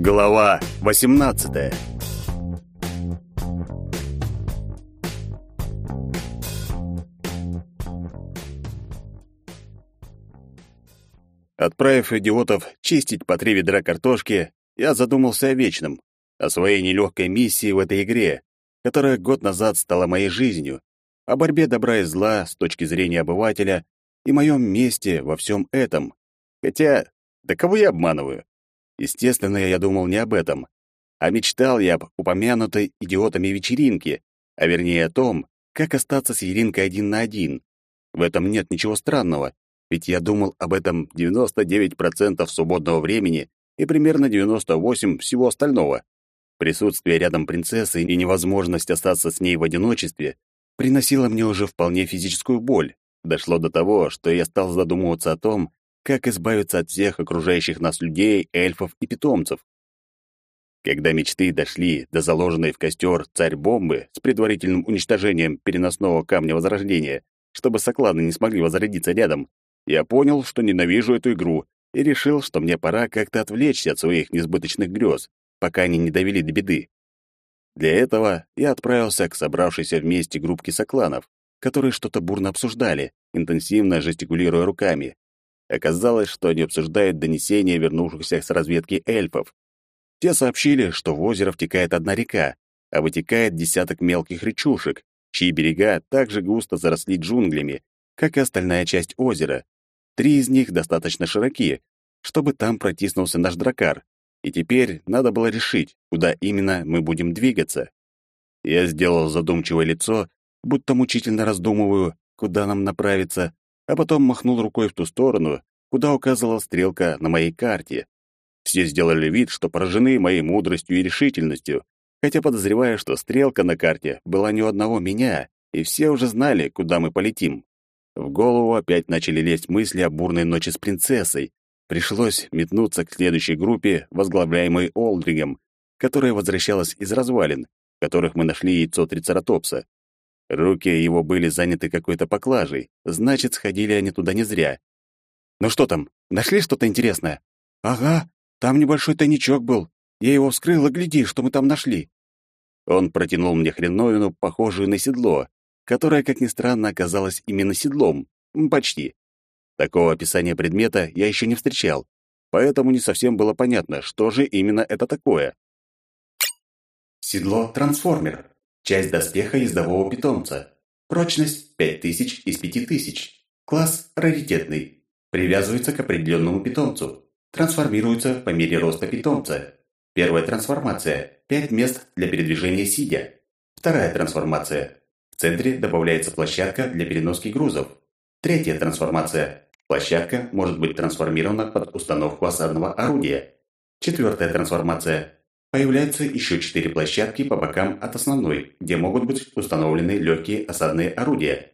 Глава 18. Отправив идиотов чистить по три ведра картошки, я задумался о вечном, о своей нелегкой миссии в этой игре, которая год назад стала моей жизнью, о борьбе добра и зла с точки зрения обывателя и моем месте во всем этом. Хотя, да кого я обманываю? Естественно, я думал не об этом, а мечтал я об упомянутой идиотами вечеринке, а вернее о том, как остаться с Еринкой один на один. В этом нет ничего странного, ведь я думал об этом 99% свободного времени и примерно 98% всего остального. Присутствие рядом принцессы и невозможность остаться с ней в одиночестве приносило мне уже вполне физическую боль. Дошло до того, что я стал задумываться о том, как избавиться от всех окружающих нас людей, эльфов и питомцев. Когда мечты дошли до заложенной в костер царь-бомбы с предварительным уничтожением переносного камня Возрождения, чтобы сокланы не смогли возродиться рядом, я понял, что ненавижу эту игру, и решил, что мне пора как-то отвлечься от своих несбыточных грез, пока они не довели до беды. Для этого я отправился к собравшейся вместе группке сокланов, которые что-то бурно обсуждали, интенсивно жестикулируя руками. Оказалось, что они обсуждают донесения вернувшихся с разведки эльфов. Те сообщили, что в озеро втекает одна река, а вытекает десяток мелких речушек, чьи берега также густо заросли джунглями, как и остальная часть озера. Три из них достаточно широки, чтобы там протиснулся наш дракар, и теперь надо было решить, куда именно мы будем двигаться. Я сделал задумчивое лицо, будто мучительно раздумываю, куда нам направиться, а потом махнул рукой в ту сторону, куда указывала стрелка на моей карте. Все сделали вид, что поражены моей мудростью и решительностью, хотя подозреваю, что стрелка на карте была не у одного меня, и все уже знали, куда мы полетим. В голову опять начали лезть мысли о бурной ночи с принцессой. Пришлось метнуться к следующей группе, возглавляемой Олдригом, которая возвращалась из развалин, в которых мы нашли яйцо трицератопса. Руки его были заняты какой-то поклажей, значит, сходили они туда не зря. «Ну что там, нашли что-то интересное?» «Ага, там небольшой тайничок был. Я его вскрыл, и гляди, что мы там нашли». Он протянул мне хреновину, похожую на седло, которое, как ни странно, оказалось именно седлом. Почти. Такого описания предмета я еще не встречал, поэтому не совсем было понятно, что же именно это такое. Седло-трансформер. Часть доспеха ездового питомца. Прочность 5000 из 5000. Класс раритетный. Привязывается к определенному питомцу. Трансформируется по мере роста питомца. Первая трансформация. 5 мест для передвижения сидя. Вторая трансформация. В центре добавляется площадка для переноски грузов. Третья трансформация. Площадка может быть трансформирована под установку осадного орудия. Четвертая трансформация. Появляются еще четыре площадки по бокам от основной, где могут быть установлены легкие осадные орудия.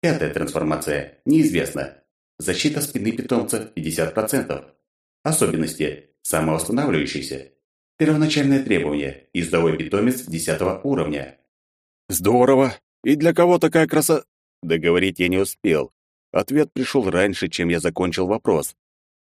Пятая трансформация. Неизвестна. Защита спины питомца 50%. Особенности. Самоустанавливающийся. Первоначальное требование. Издовой питомец 10 уровня. Здорово. И для кого такая краса... Договорить я не успел. Ответ пришел раньше, чем я закончил вопрос.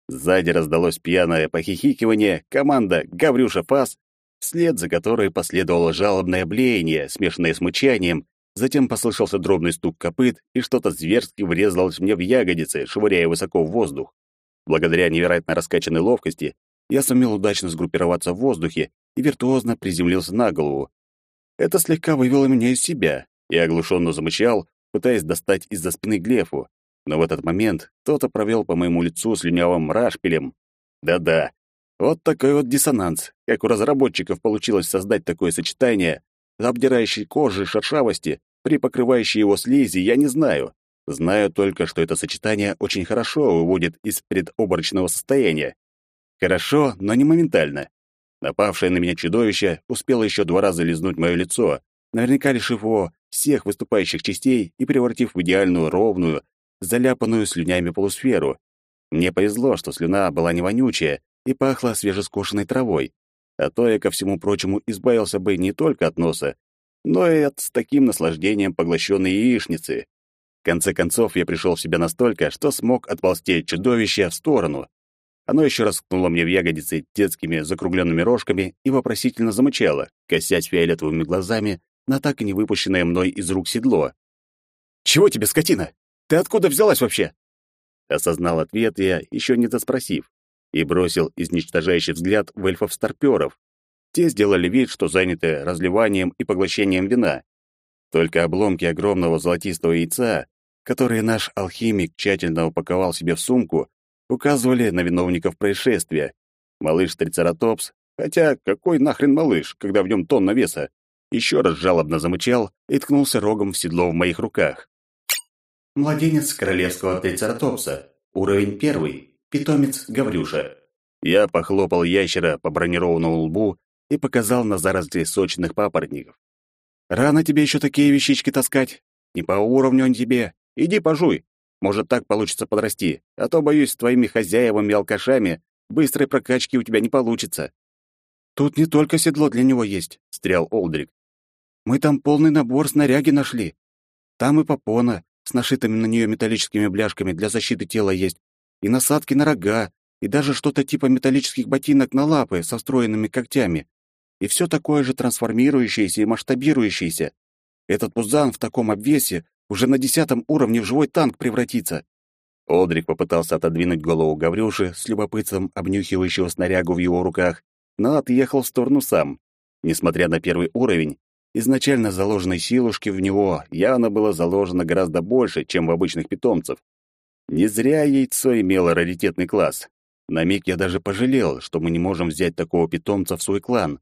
Сзади раздалось пьяное похихикивание, команда «Гаврюша Фас» вслед за которой последовало жалобное блеяние, смешанное с мычанием, затем послышался дробный стук копыт, и что-то зверски врезалось мне в ягодицы, швыряя высоко в воздух. Благодаря невероятно раскачанной ловкости я сумел удачно сгруппироваться в воздухе и виртуозно приземлился на голову. Это слегка вывело меня из себя. Я оглушенно замычал, пытаясь достать из-за спины Глефу, но в этот момент кто-то провел по моему лицу слюнявым рашпилем. Да-да, вот такой вот диссонанс, как у разработчиков получилось создать такое сочетание обдирающей кожи шершавости при покрывающей его слизи, я не знаю. Знаю только, что это сочетание очень хорошо выводит из предоборочного состояния. Хорошо, но не моментально. Напавшее на меня чудовище успело еще два раза лизнуть мое лицо, наверняка лишив его всех выступающих частей и превратив в идеальную, ровную, заляпанную слюнями полусферу. Мне повезло, что слюна была не вонючая, и пахло свежескошенной травой. А то я, ко всему прочему, избавился бы не только от носа, но и от с таким наслаждением поглощенной яичницы. В конце концов, я пришел в себя настолько, что смог отползти от чудовища в сторону. Оно еще раз ткнуло мне в ягодицы детскими закругленными рожками и вопросительно замычало, косясь фиолетовыми глазами на так и не выпущенное мной из рук седло. «Чего тебе, скотина? Ты откуда взялась вообще?» Осознал ответ я, еще не доспросив, и бросил изничтожающий взгляд в эльфов-старпёров. Те сделали вид, что заняты разливанием и поглощением вина. Только обломки огромного золотистого яйца, которые наш алхимик тщательно упаковал себе в сумку, указывали на виновников происшествия. Малыш Трицератопс, хотя какой нахрен малыш, когда в нем тонна веса, еще раз жалобно замычал и ткнулся рогом в седло в моих руках. Младенец королевского трицератопса. Уровень первый. Питомец Гаврюша. Я похлопал ящера по бронированному лбу и показал на заросли сочных папоротников. «Рано тебе еще такие вещички таскать. Не по уровню он тебе. Иди пожуй. Может, так получится подрасти, а то, боюсь, с твоими хозяевами и алкашами быстрой прокачки у тебя не получится». «Тут не только седло для него есть», — стрял Олдрик. «Мы там полный набор снаряги нашли. Там и попона с нашитыми на нее металлическими бляшками для защиты тела есть, и насадки на рога, и даже что-то типа металлических ботинок на лапы со встроенными когтями. И все такое же трансформирующееся и масштабирующееся. Этот пузан в таком обвесе уже на десятом уровне в живой танк превратится. Одрик попытался отодвинуть голову Гаврюши с любопытством обнюхивающего снарягу в его руках, но отъехал в сторону сам. Несмотря на первый уровень, изначально заложенной силушки в него явно было заложено гораздо больше, чем в обычных питомцев. Не зря яйцо имело раритетный класс. На миг я даже пожалел, что мы не можем взять такого питомца в свой клан.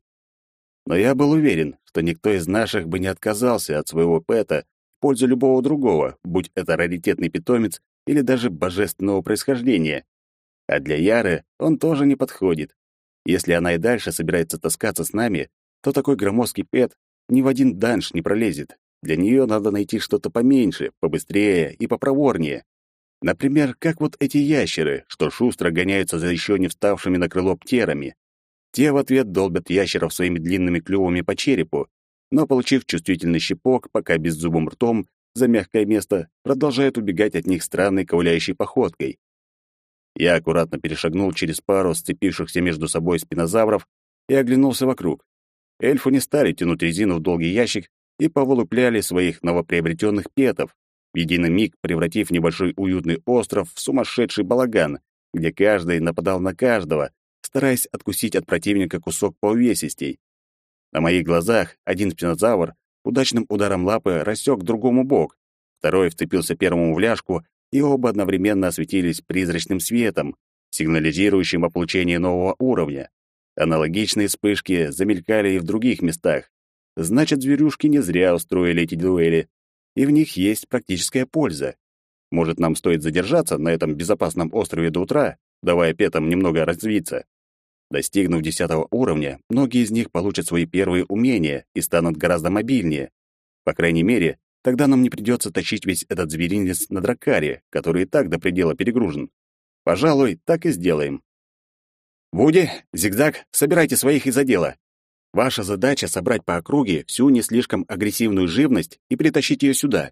Но я был уверен, что никто из наших бы не отказался от своего пэта в пользу любого другого, будь это раритетный питомец или даже божественного происхождения. А для Яры он тоже не подходит. Если она и дальше собирается таскаться с нами, то такой громоздкий пэт ни в один данж не пролезет. Для нее надо найти что-то поменьше, побыстрее и попроворнее. Например, как вот эти ящеры, что шустро гоняются за еще не вставшими на крыло птерами. Те в ответ долбят ящеров своими длинными клювами по черепу, но, получив чувствительный щепок, пока беззубым ртом, за мягкое место, продолжают убегать от них странной ковыляющей походкой. Я аккуратно перешагнул через пару сцепившихся между собой спинозавров и оглянулся вокруг. Эльфы не стали тянуть резину в долгий ящик и повылупляли своих новоприобретенных петов, в единый миг превратив небольшой уютный остров в сумасшедший балаган, где каждый нападал на каждого, стараясь откусить от противника кусок по увесистей. На моих глазах один спинозавр удачным ударом лапы рассек другому бок, второй вцепился первому в ляжку, и оба одновременно осветились призрачным светом, сигнализирующим о получении нового уровня. Аналогичные вспышки замелькали и в других местах. Значит, зверюшки не зря устроили эти дуэли, и в них есть практическая польза. Может, нам стоит задержаться на этом безопасном острове до утра, давая петам немного развиться. Достигнув десятого уровня, многие из них получат свои первые умения и станут гораздо мобильнее. По крайней мере, тогда нам не придется тащить весь этот зверинец на дракаре, который и так до предела перегружен. Пожалуй, так и сделаем. Вуди, Зигзаг, собирайте своих из отдела. Ваша задача — собрать по округе всю не слишком агрессивную живность и притащить ее сюда.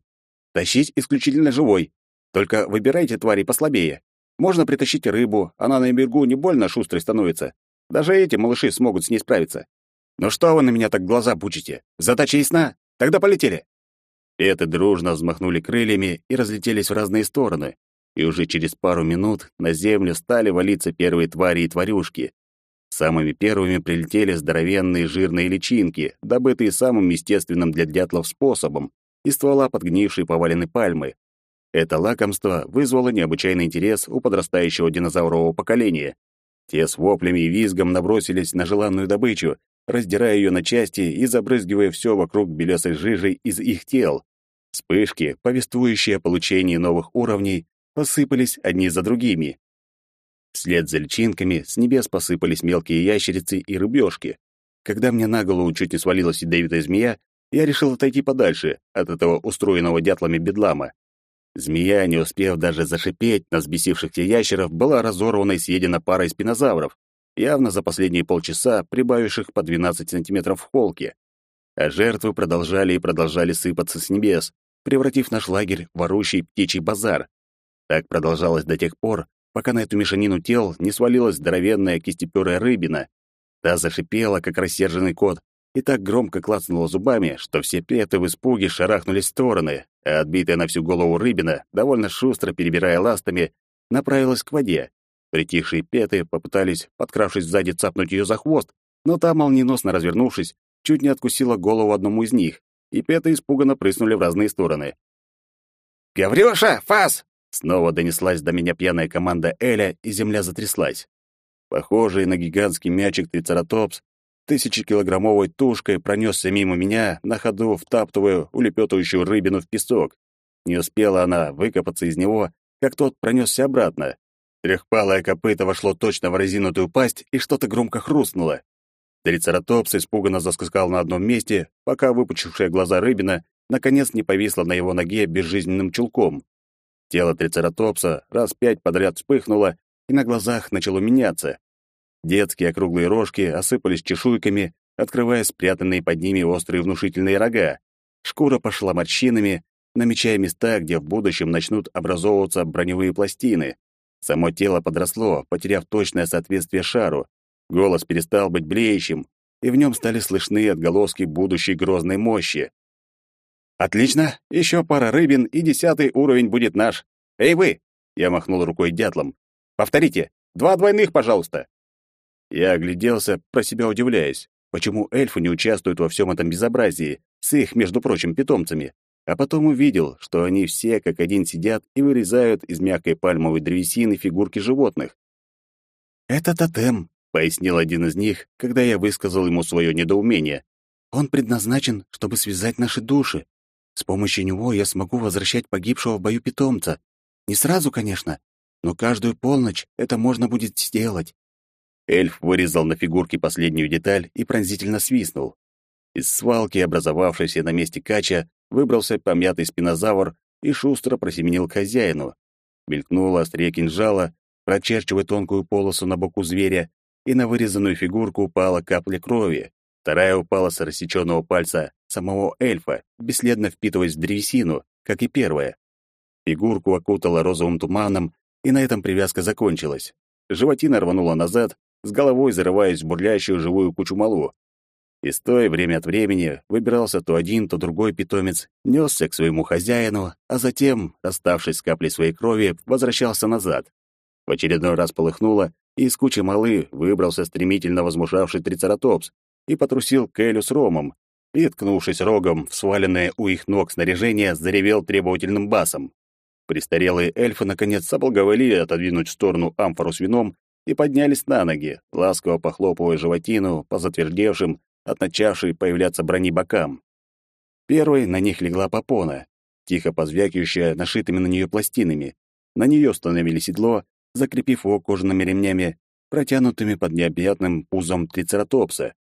Тащить исключительно живой. Только выбирайте твари послабее. Можно притащить рыбу, она на берегу не больно шустрой становится. Даже эти малыши смогут с ней справиться. Ну что вы на меня так глаза пучите? Задача ясна? Тогда полетели. Эты дружно взмахнули крыльями и разлетелись в разные стороны и уже через пару минут на землю стали валиться первые твари и тварюшки. Самыми первыми прилетели здоровенные жирные личинки, добытые самым естественным для дятлов способом, из ствола подгнившей поваленной пальмы. Это лакомство вызвало необычайный интерес у подрастающего динозаврового поколения. Те с воплями и визгом набросились на желанную добычу, раздирая ее на части и забрызгивая все вокруг белесой жижей из их тел. Вспышки, повествующие о получении новых уровней, посыпались одни за другими. Вслед за личинками с небес посыпались мелкие ящерицы и рыбешки. Когда мне на голову чуть не свалилась ядовитая змея, я решил отойти подальше от этого устроенного дятлами бедлама. Змея, не успев даже зашипеть на взбесившихся ящеров, была разорвана и съедена парой спинозавров, явно за последние полчаса прибавивших по 12 сантиметров в холке. А жертвы продолжали и продолжали сыпаться с небес, превратив наш лагерь в орущий птичий базар. Так продолжалось до тех пор, пока на эту мешанину тел не свалилась здоровенная кистеперая рыбина. Та зашипела, как рассерженный кот, и так громко клацнула зубами, что все петы в испуге шарахнулись в стороны, а отбитая на всю голову рыбина, довольно шустро перебирая ластами, направилась к воде. Притихшие петы попытались, подкравшись сзади, цапнуть ее за хвост, но та, молниеносно развернувшись, чуть не откусила голову одному из них, и петы испуганно прыснули в разные стороны. «Гаврюша, фас!» Снова донеслась до меня пьяная команда Эля, и земля затряслась. Похожий на гигантский мячик трицератопс, тысячекилограммовой тушкой пронесся мимо меня, на ходу втаптывая улепетывающую рыбину в песок. Не успела она выкопаться из него, как тот пронесся обратно. Трехпалое копыто вошло точно в разинутую пасть, и что-то громко хрустнуло. Трицератопс испуганно заскакал на одном месте, пока выпучившая глаза рыбина наконец не повисла на его ноге безжизненным чулком. Тело трицератопса раз пять подряд вспыхнуло и на глазах начало меняться. Детские округлые рожки осыпались чешуйками, открывая спрятанные под ними острые внушительные рога. Шкура пошла морщинами, намечая места, где в будущем начнут образовываться броневые пластины. Само тело подросло, потеряв точное соответствие шару. Голос перестал быть блеющим, и в нем стали слышны отголоски будущей грозной мощи. «Отлично! Еще пара рыбин, и десятый уровень будет наш. Эй вы!» Я махнул рукой дятлом. «Повторите! Два двойных, пожалуйста!» Я огляделся, про себя удивляясь, почему эльфы не участвуют во всем этом безобразии, с их, между прочим, питомцами. А потом увидел, что они все как один сидят и вырезают из мягкой пальмовой древесины фигурки животных. «Это тотем», — пояснил один из них, когда я высказал ему свое недоумение. «Он предназначен, чтобы связать наши души. С помощью него я смогу возвращать погибшего в бою питомца. Не сразу, конечно, но каждую полночь это можно будет сделать. Эльф вырезал на фигурке последнюю деталь и пронзительно свистнул. Из свалки, образовавшейся на месте кача, выбрался помятый спинозавр и шустро просеменил хозяину. Мелькнуло острие кинжала, прочерчивая тонкую полосу на боку зверя, и на вырезанную фигурку упала капля крови. Вторая упала с рассеченного пальца самого эльфа, бесследно впитываясь в древесину, как и первая. Фигурку окутала розовым туманом, и на этом привязка закончилась. Животина рванула назад, с головой зарываясь в бурлящую живую кучу малу. И стоя время от времени выбирался то один, то другой питомец, несся к своему хозяину, а затем, оставшись с каплей своей крови, возвращался назад. В очередной раз полыхнуло, и из кучи малы выбрался стремительно возмушавший трицератопс и потрусил к Элю с Ромом, и, ткнувшись рогом в сваленное у их ног снаряжение, заревел требовательным басом. Престарелые эльфы наконец соблаговолили отодвинуть в сторону амфору с вином и поднялись на ноги, ласково похлопывая животину по затвердевшим, от начавшей появляться брони бокам. Первой на них легла попона, тихо позвякивающая нашитыми на нее пластинами. На нее установили седло, закрепив его кожаными ремнями, протянутыми под необъятным пузом трицератопса.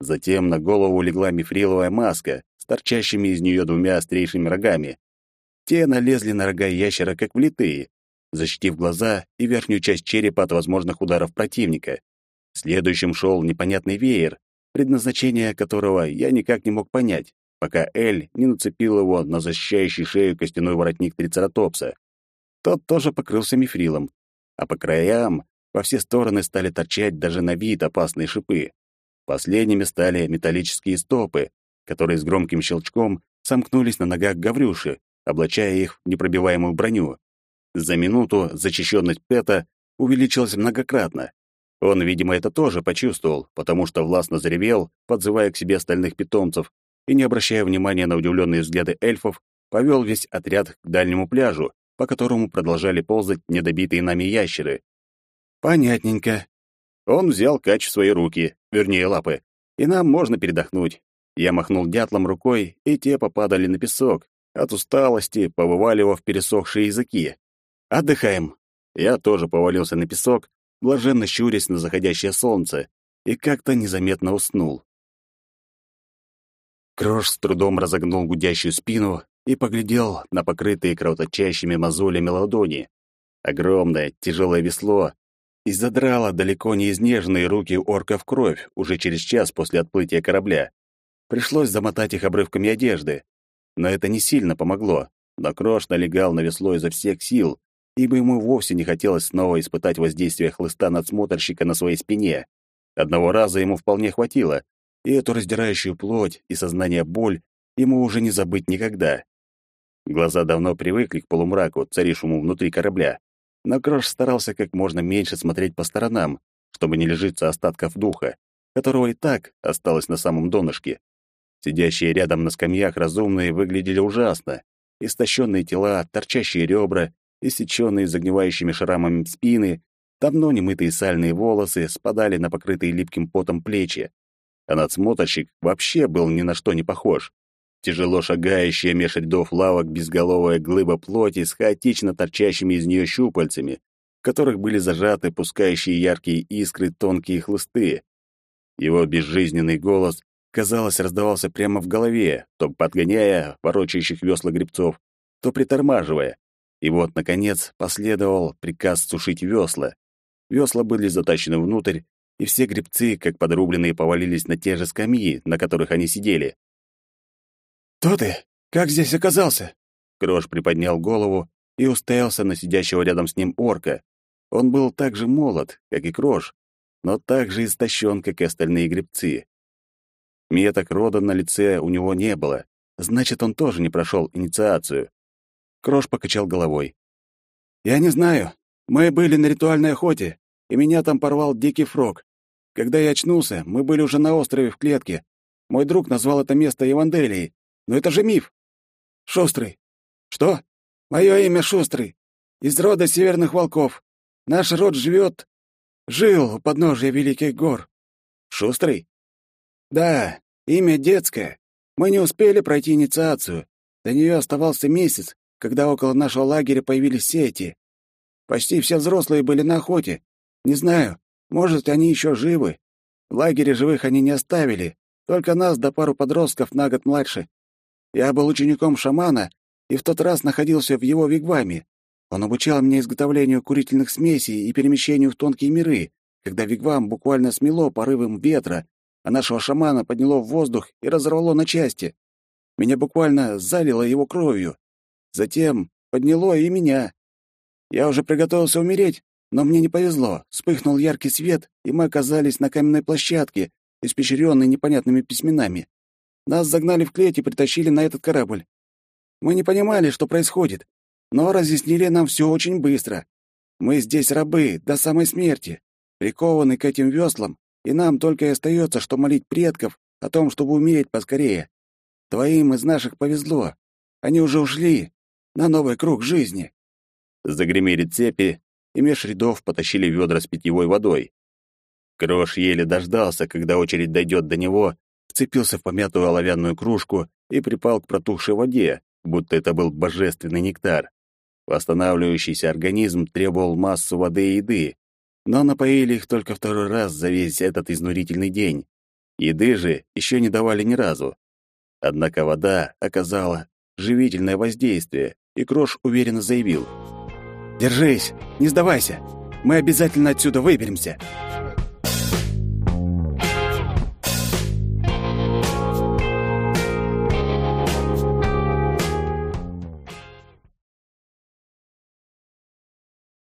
Затем на голову легла мифриловая маска с торчащими из нее двумя острейшими рогами. Те налезли на рога ящера, как влитые, защитив глаза и верхнюю часть черепа от возможных ударов противника. Следующим шел непонятный веер, предназначение которого я никак не мог понять, пока Эль не нацепил его на защищающий шею костяной воротник трицератопса. Тот тоже покрылся мифрилом, а по краям во все стороны стали торчать даже на вид опасные шипы. Последними стали металлические стопы, которые с громким щелчком сомкнулись на ногах Гаврюши, облачая их в непробиваемую броню. За минуту зачищенность Пета увеличилась многократно. Он, видимо, это тоже почувствовал, потому что властно заревел, подзывая к себе остальных питомцев, и, не обращая внимания на удивленные взгляды эльфов, повел весь отряд к дальнему пляжу, по которому продолжали ползать недобитые нами ящеры. Понятненько. Он взял кач в свои руки, вернее, лапы, и нам можно передохнуть. Я махнул дятлом рукой, и те попадали на песок, от усталости повываливав пересохшие языки. «Отдыхаем». Я тоже повалился на песок, блаженно щурясь на заходящее солнце, и как-то незаметно уснул. Крош с трудом разогнул гудящую спину и поглядел на покрытые кровоточащими мозолями ладони. Огромное, тяжелое весло и задрала далеко не изнеженные руки орка в кровь уже через час после отплытия корабля. Пришлось замотать их обрывками одежды. Но это не сильно помогло. Но Крош налегал на весло изо всех сил, ибо ему вовсе не хотелось снова испытать воздействие хлыста надсмотрщика на своей спине. Одного раза ему вполне хватило, и эту раздирающую плоть и сознание боль ему уже не забыть никогда. Глаза давно привыкли к полумраку, царившему внутри корабля, но Крош старался как можно меньше смотреть по сторонам, чтобы не лежиться остатков духа, которого и так осталось на самом донышке. Сидящие рядом на скамьях разумные выглядели ужасно. Истощенные тела, торчащие ребра, иссеченные загнивающими шрамами спины, давно немытые сальные волосы спадали на покрытые липким потом плечи. А надсмотрщик вообще был ни на что не похож. Тяжело шагающая меж рядов лавок безголовая глыба плоти с хаотично торчащими из нее щупальцами, в которых были зажаты пускающие яркие искры тонкие хлысты. Его безжизненный голос, казалось, раздавался прямо в голове, то подгоняя ворочающих весла гребцов, то притормаживая. И вот, наконец, последовал приказ сушить весла. Весла были затащены внутрь, и все гребцы, как подрубленные, повалились на те же скамьи, на которых они сидели. «Кто ты? Как здесь оказался?» Крош приподнял голову и уставился на сидящего рядом с ним орка. Он был так же молод, как и Крош, но так же истощен, как и остальные гребцы. Меток рода на лице у него не было, значит, он тоже не прошел инициацию. Крош покачал головой. «Я не знаю. Мы были на ритуальной охоте, и меня там порвал дикий фрог. Когда я очнулся, мы были уже на острове в клетке. Мой друг назвал это место Евангелией, но это же миф. Шустрый. Что? Мое имя Шустрый. Из рода северных волков. Наш род живет... Жил у подножия Великих гор. Шустрый? Да, имя детское. Мы не успели пройти инициацию. До нее оставался месяц, когда около нашего лагеря появились сети. Почти все взрослые были на охоте. Не знаю, может, они еще живы. В лагере живых они не оставили, только нас да пару подростков на год младше. Я был учеником шамана и в тот раз находился в его вигваме. Он обучал меня изготовлению курительных смесей и перемещению в тонкие миры, когда вигвам буквально смело порывом ветра, а нашего шамана подняло в воздух и разорвало на части. Меня буквально залило его кровью. Затем подняло и меня. Я уже приготовился умереть, но мне не повезло. Вспыхнул яркий свет, и мы оказались на каменной площадке, испещренной непонятными письменами. Нас загнали в клеть и притащили на этот корабль. Мы не понимали, что происходит, но разъяснили нам все очень быстро. Мы здесь рабы до самой смерти, прикованы к этим веслам, и нам только и остается, что молить предков о том, чтобы умереть поскорее. Твоим из наших повезло. Они уже ушли на новый круг жизни. Загремели цепи, и меж рядов потащили ведра с питьевой водой. Крош еле дождался, когда очередь дойдет до него, вцепился в помятую оловянную кружку и припал к протухшей воде, будто это был божественный нектар. Восстанавливающийся организм требовал массу воды и еды, но напоили их только второй раз за весь этот изнурительный день. Еды же еще не давали ни разу. Однако вода оказала живительное воздействие, и Крош уверенно заявил. «Держись, не сдавайся, мы обязательно отсюда выберемся!»